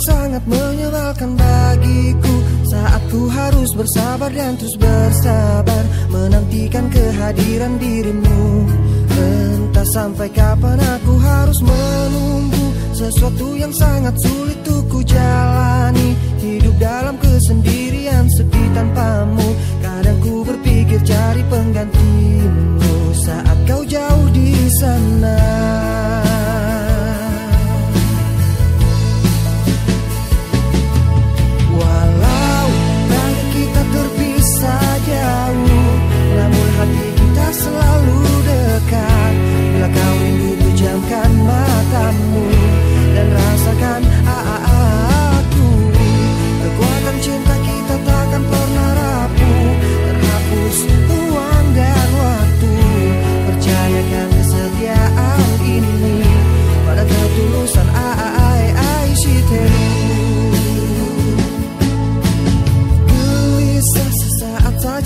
sangat menyebalkan bagiku. Saat ku harus bersabar dan terus bersabar Menantikan kehadiran dirimu. Entah sampai kapan aku harus menunggu Sesuatu yang sangat sulit untuk ku jalani. Hidup dalam kesendirian sepi tanpamu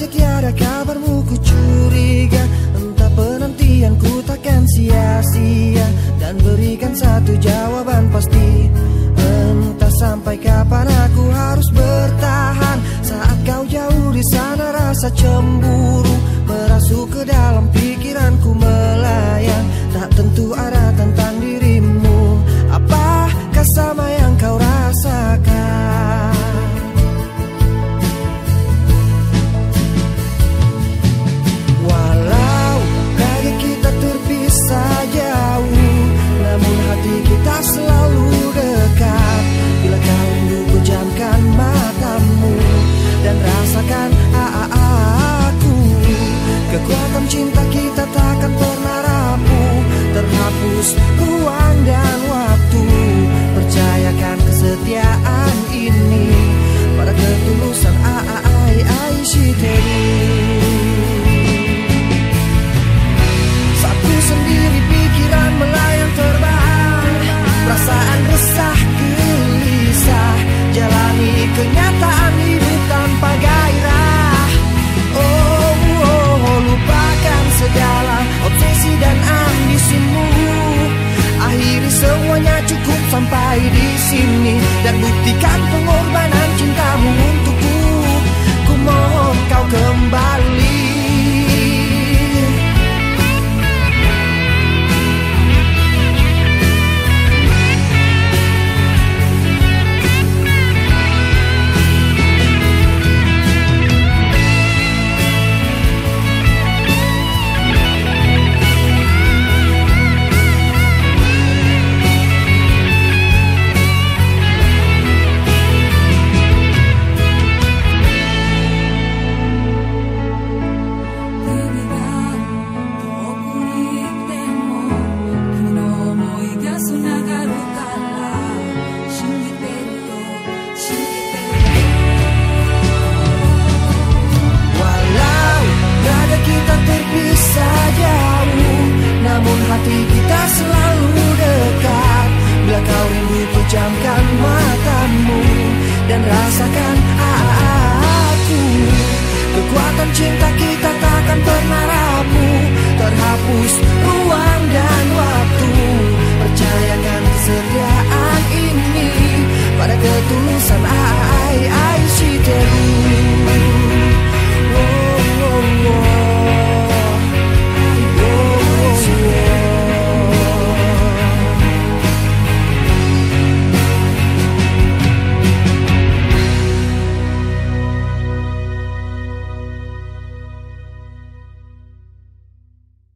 saja tiada kabarmu ku curiga. Entah penantianku takkan sia-sia. Dan berikan satu jawaban pasti. Entah sampai kapan aku harus bertahan. Saat kau jauh di sana rasa cemburu Merasuk ke dalam pikiranku melayang. Tak tentu arah Aku Kekuatan cinta sampai di sini Dan buktikan pengorbanan